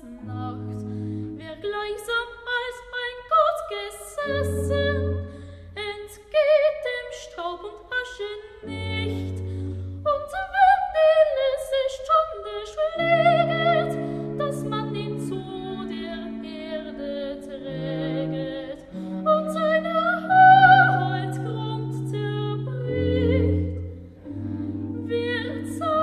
Nacht, wer gleichsam als ein Gott gesessen, entgeht dem Straub und Asche nicht. Und wenn die Lüste Stunde schlägt, dass man ihn zu der Erde trägt und seine Heiligheit grundzerbricht, wird sein.